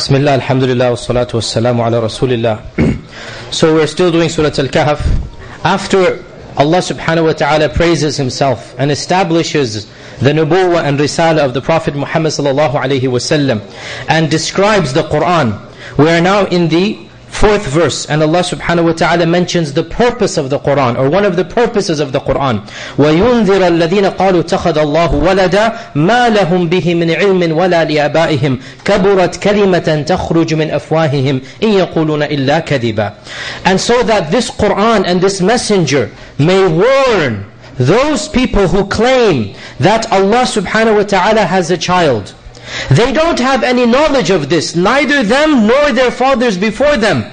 Bismillah, alhamdulillah, wassalatu wassalamu ala rasulillah. so we're still doing Surah Al-Kahf. After Allah subhanahu wa ta'ala praises Himself and establishes the nubuwwah and risala of the Prophet Muhammad sallallahu alayhi wasallam and describes the Qur'an, we are now in the fourth verse and Allah subhanahu wa ta'ala mentions the purpose of the Qur'an or one of the purposes of the Qur'an وَيُنذِرَ الَّذِينَ قَالُوا اتَّخَذَ اللَّهُ وَلَدًا مَا لَهُمْ بِهِ مِنْ عِلْمٍ وَلَا لِآبَائِهِمْ كَبُرَتْ كَلِمَةً تَخْرُجُ مِنْ أَفْوَاهِهِمْ إِنْ يَقُولُونَ إِلَّا كَذِبًا And so that this Qur'an and this messenger may warn those people who claim that Allah subhanahu wa ta'ala has a child they don't have any knowledge of this, neither them nor their fathers before them.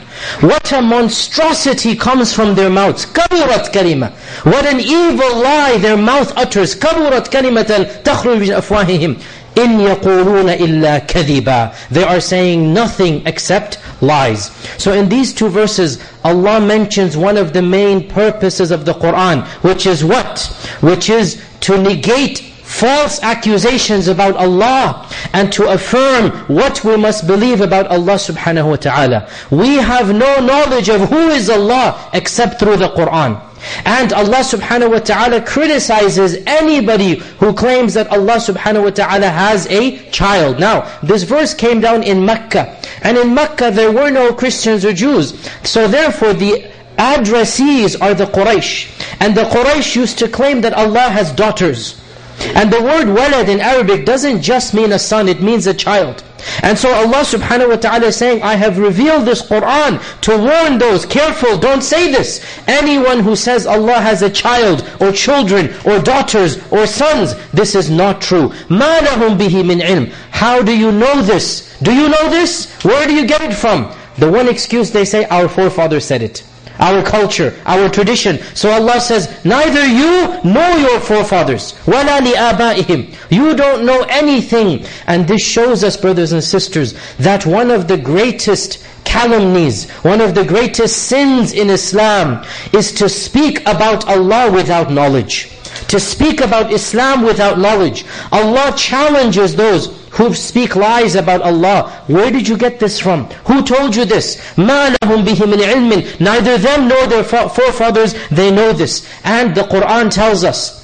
What a monstrosity comes from their mouths. كَبُرَتْ كَلِمَةً What an evil lie their mouth utters. كَبُرَتْ كَلِمَةً تَخْرُجْ مِنْ أَفْوَاهِهِمْ إِنْ يَقُولُونَ إِلَّا كَذِبًا They are saying nothing except lies. So in these two verses, Allah mentions one of the main purposes of the Qur'an, which is what? Which is to negate false accusations about Allah and to affirm what we must believe about Allah subhanahu wa ta'ala. We have no knowledge of who is Allah except through the Qur'an. And Allah subhanahu wa ta'ala criticizes anybody who claims that Allah subhanahu wa ta'ala has a child. Now, this verse came down in Mecca. And in Mecca there were no Christians or Jews. So therefore the addressees are the Quraysh. And the Quraysh used to claim that Allah has daughters. And the word walad in Arabic doesn't just mean a son, it means a child. And so Allah subhanahu wa ta'ala is saying, I have revealed this Qur'an to warn those, careful, don't say this. Anyone who says Allah has a child, or children, or daughters, or sons, this is not true. مَا لَهُمْ بِهِ مِنْ عِلْمٍ How do you know this? Do you know this? Where do you get it from? The one excuse they say, our forefathers said it our culture, our tradition. So Allah says, neither you nor your forefathers. وَلَا لِآبَائِهِمْ You don't know anything. And this shows us, brothers and sisters, that one of the greatest calumnies, one of the greatest sins in Islam is to speak about Allah without knowledge. To speak about Islam without knowledge. Allah challenges those who speak lies about Allah. Where did you get this from? Who told you this? مَا لَهُمْ بِهِ مِنْ عِلْمٍ Neither them nor their forefathers, they know this. And the Qur'an tells us,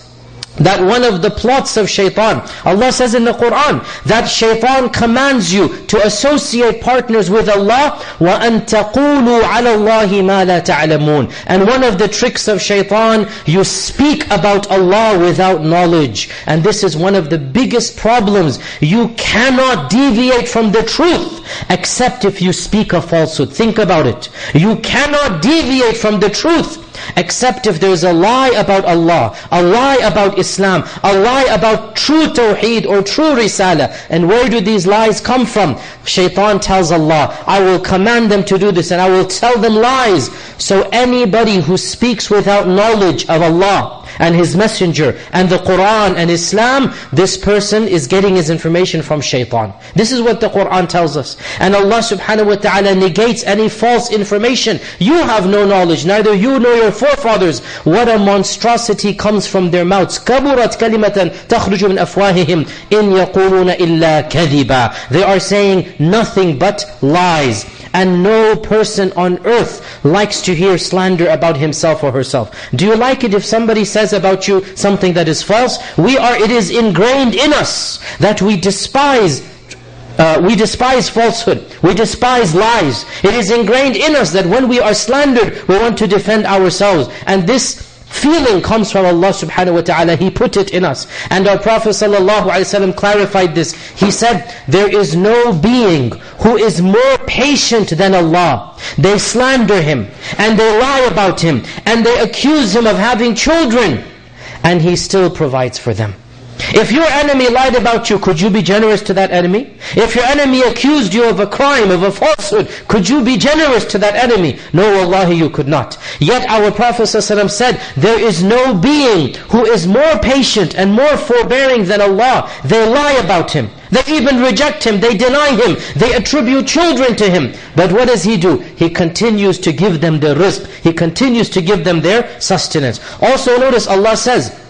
that one of the plots of shaitan, Allah says in the Qur'an, that shaitan commands you to associate partners with Allah, وَأَن تَقُولُوا عَلَى اللَّهِ مَا لَا تَعْلَمُونَ And one of the tricks of shaitan, you speak about Allah without knowledge. And this is one of the biggest problems. You cannot deviate from the truth, except if you speak a falsehood. Think about it. You cannot deviate from the truth, except if there's a lie about Allah, a lie about Islam, a lie about true tawheed or true risala. And where do these lies come from? Shaitan tells Allah, I will command them to do this and I will tell them lies. So anybody who speaks without knowledge of Allah, and His Messenger and the Qur'an and Islam, this person is getting his information from shaitan. This is what the Qur'an tells us. And Allah subhanahu wa ta'ala negates any false information. You have no knowledge, neither you nor your forefathers. What a monstrosity comes from their mouths. كَبُرَتْ كَلِمَةً تَخْرُجُ مِنْ أَفْوَاهِهِمْ إِنْ يَقُولُونَ إِلَّا كَذِبًا They are saying nothing but lies. And no person on earth likes to hear slander about himself or herself. Do you like it if somebody says about you something that is false? We are, it is ingrained in us that we despise uh, we despise falsehood. We despise lies. It is ingrained in us that when we are slandered, we want to defend ourselves. And this feeling comes from Allah subhanahu wa ta'ala. He put it in us. And our Prophet sallallahu alaihi wasallam clarified this. He said, there is no being who is more patient than Allah. They slander Him, and they lie about Him, and they accuse Him of having children. And He still provides for them. If your enemy lied about you, could you be generous to that enemy? If your enemy accused you of a crime, of a falsehood, could you be generous to that enemy? No, wallahi, you could not. Yet our Prophet ﷺ said, there is no being who is more patient and more forbearing than Allah. They lie about Him. They even reject Him. They deny Him. They attribute children to Him. But what does He do? He continues to give them the rizq. He continues to give them their sustenance. Also notice Allah says,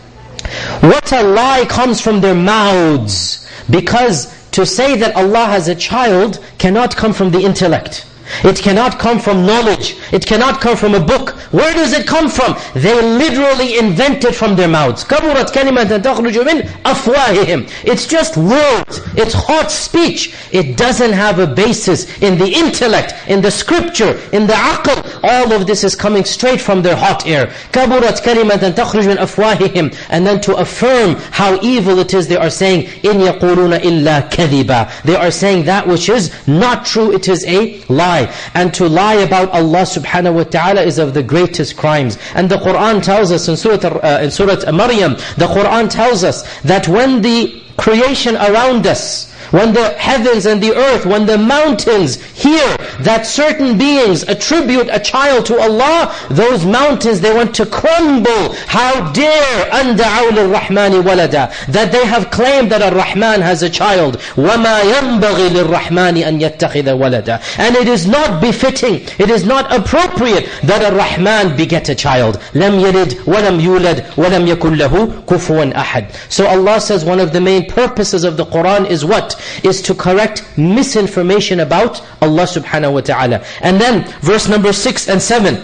what a lie comes from their mouths. Because to say that Allah has a child cannot come from the intellect. It cannot come from knowledge. It cannot come from a book. Where does it come from? They literally invent it from their mouths. كَبُرَتْ كَلِمَةً تَخْرُجُ مِنْ أَفْوَاهِهِمْ It's just words. It's hot speech. It doesn't have a basis in the intellect, in the scripture, in the aql. All of this is coming straight from their hot air. كَبُرَتْ كَلِمَةً تَخْرُجُ مِنْ أَفْوَاهِهِمْ And then to affirm how evil it is, they are saying, إِنْ يَقُولُونَ إِلَّا كَذِبًا They are saying that which is not true, it is a lie lie. And to lie about Allah subhanahu wa ta'ala is of the greatest crimes. And the Qur'an tells us in Surah, uh, in Surah Maryam, the Qur'an tells us that when the creation around us, when the heavens and the earth, when the mountains hear that certain beings attribute a child to Allah, those mountains, they want to crumble. How dare أَنْدَعَوْ لِلرَّحْمَنِ وَلَدًا That they have claimed that Ar-Rahman has a child. وَمَا يَنْبَغِي لِلرَّحْمَنِ أَنْ يَتَّخِذَ وَلَدًا And it is not befitting, it is not appropriate that Ar-Rahman beget a child. لَمْ يَلِدْ وَلَمْ يُولَدْ وَلَمْ يَكُنْ لَهُ كُفُوًا أَحَدٍ So Allah says one of the main purposes of the Qur'an is what? is to correct misinformation about Allah subhanahu wa ta'ala. And then verse number 6 and 7.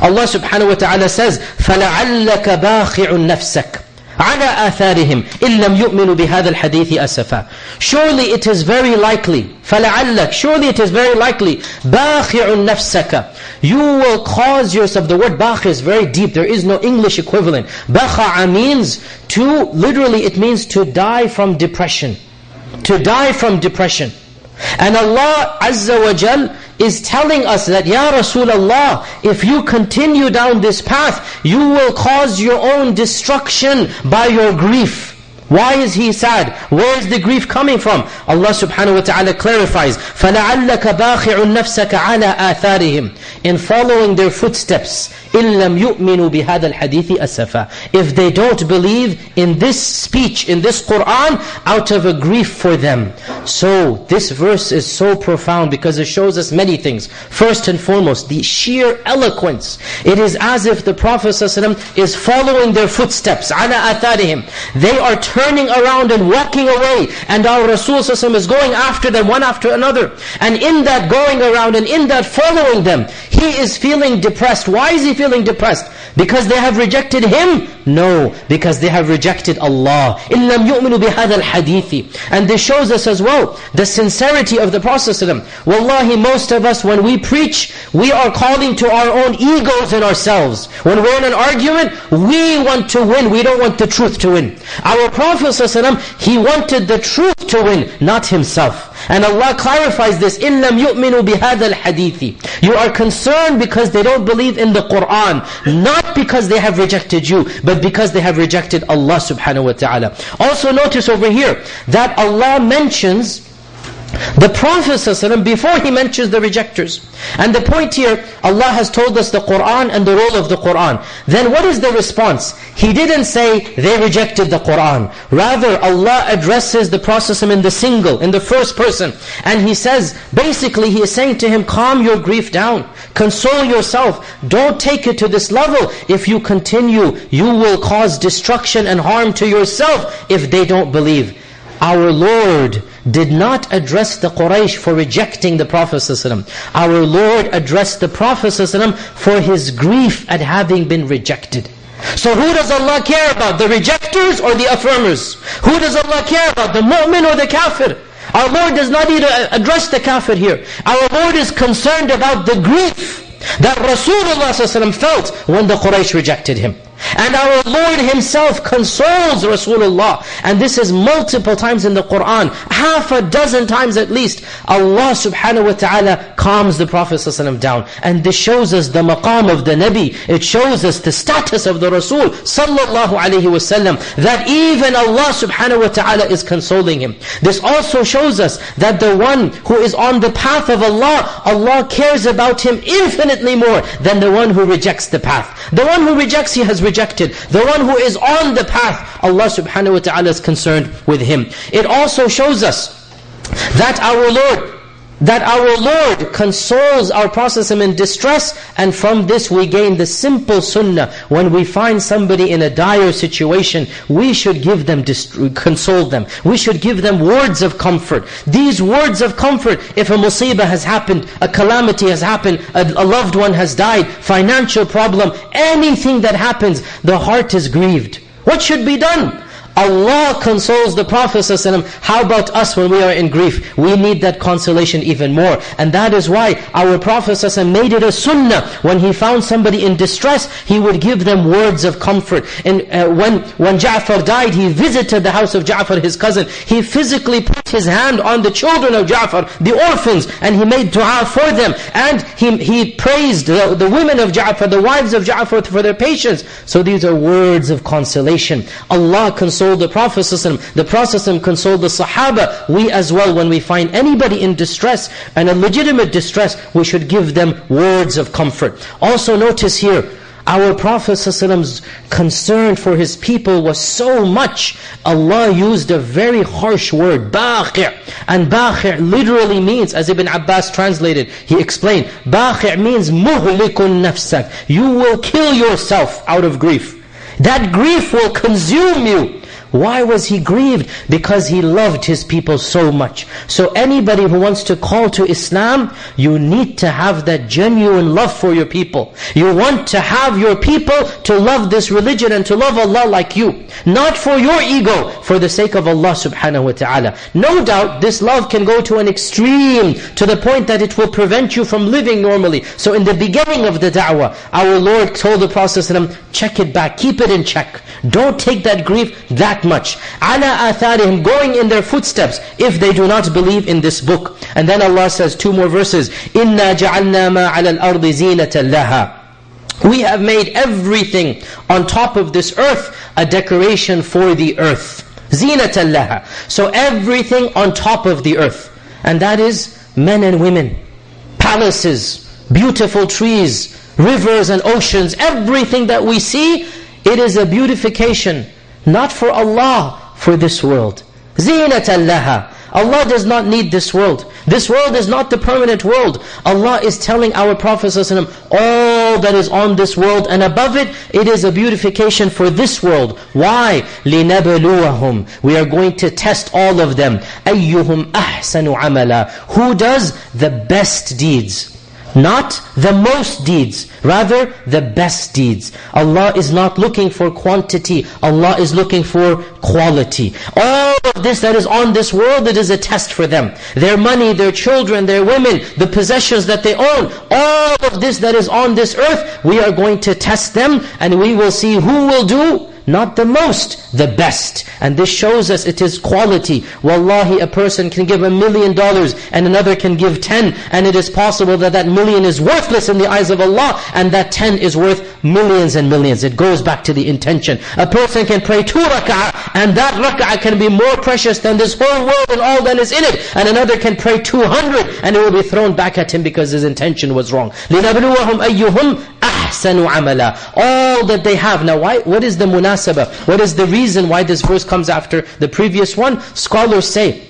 Allah subhanahu wa ta'ala says, فَلَعَلَّكَ بَاخِعٌ نَفْسَكَ على آثارهم إن لم يؤمنوا بهذا الحديث أسفا Surely it is very likely فلعلك Surely it is very likely باخع نفسك You will cause yourself The word باخ is very deep There is no English equivalent بخع means to Literally it means to die from depression to die from depression. And Allah Azza wa Jal is telling us that, Ya Rasulullah, if you continue down this path, you will cause your own destruction by your grief. Why is he sad? Where is the grief coming from? Allah subhanahu wa ta'ala clarifies, فَلَعَلَّكَ بَاخِعُ نَفْسَكَ عَلَىٰ آثَارِهِمْ In following their footsteps, إِن لَمْ يُؤْمِنُوا بِهَذَا الْحَدِيثِ أَسَفًا If they don't believe in this speech, in this Qur'an, out of a grief for them. So, this verse is so profound because it shows us many things. First and foremost, the sheer eloquence. It is as if the Prophet ﷺ is following their footsteps, عَلَىٰ آثَارِهِمْ They are turning around and walking away. And our Rasul is going after them one after another. And in that going around and in that following them, he is feeling depressed. Why is he feeling depressed? Because they have rejected him? No, because they have rejected Allah. إِن لَمْ يُؤْمِنُوا بِهَذَا الْحَدِيثِ And this shows us as well, the sincerity of the Prophet ﷺ. Wallahi, most of us, when we preach, we are calling to our own egos in ourselves. When we're in an argument, we want to win. We don't want the truth to win. Our Prophet ﷺ, he wanted the truth to win, not himself. And Allah clarifies this, إِن لَمْ يُؤْمِنُوا بِهَذَا الْحَدِيثِ You are concerned because they don't believe in the Qur'an. Not because they have rejected you, but because they have rejected Allah subhanahu wa ta'ala. Also notice over here, that Allah mentions the Prophet ﷺ, before he mentions the rejectors. And the point here, Allah has told us the Qur'an and the role of the Qur'an. Then what is the response? He didn't say they rejected the Qur'an. Rather, Allah addresses the Prophet in the single, in the first person. And He says, basically He is saying to him, calm your grief down. Console yourself. Don't take it to this level. If you continue, you will cause destruction and harm to yourself if they don't believe. Our Lord did not address the Quraysh for rejecting the Prophet ﷺ. Our Lord addressed the Prophet ﷺ for his grief at having been rejected. So who does Allah care about? The rejectors or the affirmers? Who does Allah care about? The mu'min or the kafir? Our Lord does not even address the kafir here. Our Lord is concerned about the grief that Rasulullah ﷺ felt when the Quraysh rejected him. And our Lord Himself consoles Rasulullah. And this is multiple times in the Qur'an. Half a dozen times at least. Allah subhanahu wa ta'ala calms the Prophet sallallahu ﷺ down. And this shows us the maqam of the Nabi. It shows us the status of the Rasul sallallahu alayhi wasallam. That even Allah subhanahu wa ta'ala is consoling him. This also shows us that the one who is on the path of Allah, Allah cares about him infinitely more than the one who rejects the path. The one who rejects, he has rejected. The one who is on the path, Allah subhanahu wa ta'ala is concerned with him. It also shows us that our Lord that our Lord consoles our Prophet in distress and from this we gain the simple sunnah. When we find somebody in a dire situation, we should give them, console them. We should give them words of comfort. These words of comfort, if a musibah has happened, a calamity has happened, a, a loved one has died, financial problem, anything that happens, the heart is grieved. What should be done? Allah consoles the Prophet ﷺ. How about us when we are in grief? We need that consolation even more. And that is why our Prophet ﷺ made it a sunnah. When he found somebody in distress, he would give them words of comfort. And uh, when, when Ja'far died, he visited the house of Ja'far, his cousin. He physically put his hand on the children of Ja'far, the orphans, and he made dua for them. And he, he praised the, the women of Ja'far, the wives of Ja'far for their patience. So these are words of consolation. Allah consoles consoled the Prophet ﷺ, the Prophet ﷺ consoled the Sahaba, we as well when we find anybody in distress, and a legitimate distress, we should give them words of comfort. Also notice here, our Prophet ﷺ's concern for his people was so much, Allah used a very harsh word, bakhi' And bakhi' literally means, as Ibn Abbas translated, he explained, bakhi' means muhulikun nafsak. You will kill yourself out of grief. That grief will consume you. Why was he grieved? Because he loved his people so much. So anybody who wants to call to Islam, you need to have that genuine love for your people. You want to have your people to love this religion and to love Allah like you. Not for your ego, for the sake of Allah subhanahu wa ta'ala. No doubt this love can go to an extreme, to the point that it will prevent you from living normally. So in the beginning of the da'wah, our Lord told the Prophet check it back, keep it in check. Don't take that grief that much. عَلَىٰ آثَارِهِمْ Going in their footsteps if they do not believe in this book. And then Allah says two more verses. إِنَّا جَعَلْنَا مَا عَلَى الْأَرْضِ زِينَةً لَهَا We have made everything on top of this earth a decoration for the earth. زِينَةً لَهَا So everything on top of the earth. And that is men and women, palaces, beautiful trees, rivers and oceans, everything that we see, it is a beautification not for Allah, for this world. زِينَةً لَهَا Allah does not need this world. This world is not the permanent world. Allah is telling our Prophet ﷺ, all that is on this world and above it, it is a beautification for this world. Why? لِنَبْلُوَهُمْ We are going to test all of them. أَيُّهُمْ أَحْسَنُ عَمَلًا Who does the best deeds? Not the most deeds, rather the best deeds. Allah is not looking for quantity, Allah is looking for quality. All of this that is on this world, it is a test for them. Their money, their children, their women, the possessions that they own, all of this that is on this earth, we are going to test them and we will see who will do not the most, the best. And this shows us it is quality. Wallahi, a person can give a million dollars and another can give ten. And it is possible that that million is worthless in the eyes of Allah and that ten is worth millions and millions. It goes back to the intention. A person can pray two rak'ah and that rak'ah can be more precious than this whole world and all that is in it. And another can pray 200 and it will be thrown back at him because his intention was wrong. لِنَبْلُوَهُمْ أَيُّهُمْ أَحْسَنُ عَمَلًا All that they have. Now why, what is the munasabah? What is the reason why this verse comes after the previous one? Scholars say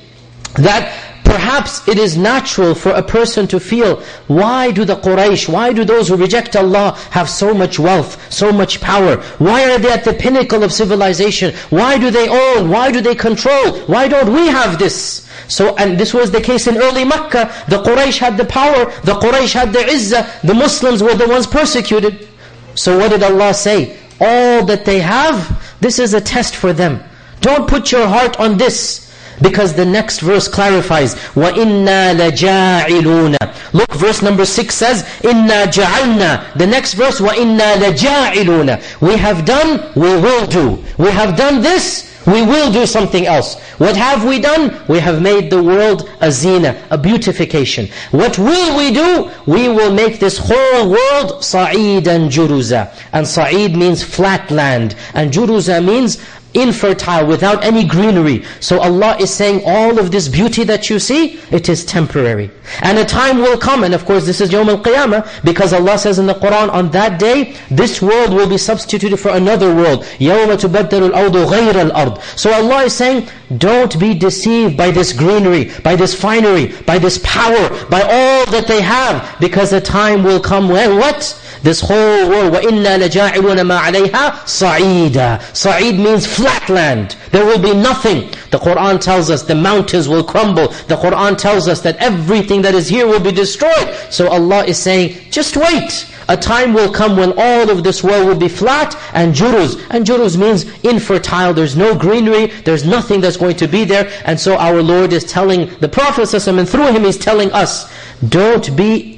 that Perhaps it is natural for a person to feel, why do the Quraysh, why do those who reject Allah have so much wealth, so much power? Why are they at the pinnacle of civilization? Why do they own? Why do they control? Why don't we have this? So, and this was the case in early Makkah. The Quraysh had the power, the Quraysh had the izzah, the Muslims were the ones persecuted. So what did Allah say? All that they have, this is a test for them. Don't put your heart on this. Because the next verse clarifies, وَإِنَّا لَجَاعِلُونَ Look, verse number 6 says, إِنَّا جَعَلْنَا The next verse, وَإِنَّا لَجَاعِلُونَ We have done, we will do. We have done this, we will do something else. What have we done? We have made the world a zina, a beautification. What will we do? We will make this whole world sa'idan juruza. And sa'id means flat land. And juruza means infertile, without any greenery. So Allah is saying all of this beauty that you see, it is temporary. And a time will come, and of course this is Yawm al-Qiyamah, because Allah says in the Qur'an, on that day, this world will be substituted for another world. يَوْمَ تُبَدَّلُ الْأَوْضُ غَيْرَ الْأَرْضِ So Allah is saying, don't be deceived by this greenery, by this finery, by this power, by all that they have, because a time will come when what? This whole world, وَإِنَّا لَجَاعِلُونَ مَا عَلَيْهَا صَعِيدًا Sa'id means flat land. There will be nothing. The Qur'an tells us the mountains will crumble. The Qur'an tells us that everything that is here will be destroyed. So Allah is saying, just wait. A time will come when all of this world will be flat and juruz. And juruz means infertile. There's no greenery. There's nothing that's going to be there. And so our Lord is telling the Prophet and through him He's telling us, don't be,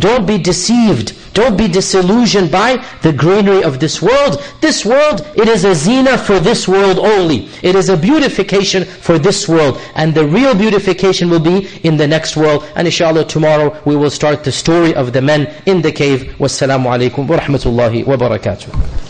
don't be deceived don't be disillusioned by the greenery of this world. This world, it is a zina for this world only. It is a beautification for this world. And the real beautification will be in the next world. And inshallah tomorrow we will start the story of the men in the cave. Wassalamu alaikum wa rahmatullahi wa barakatuh.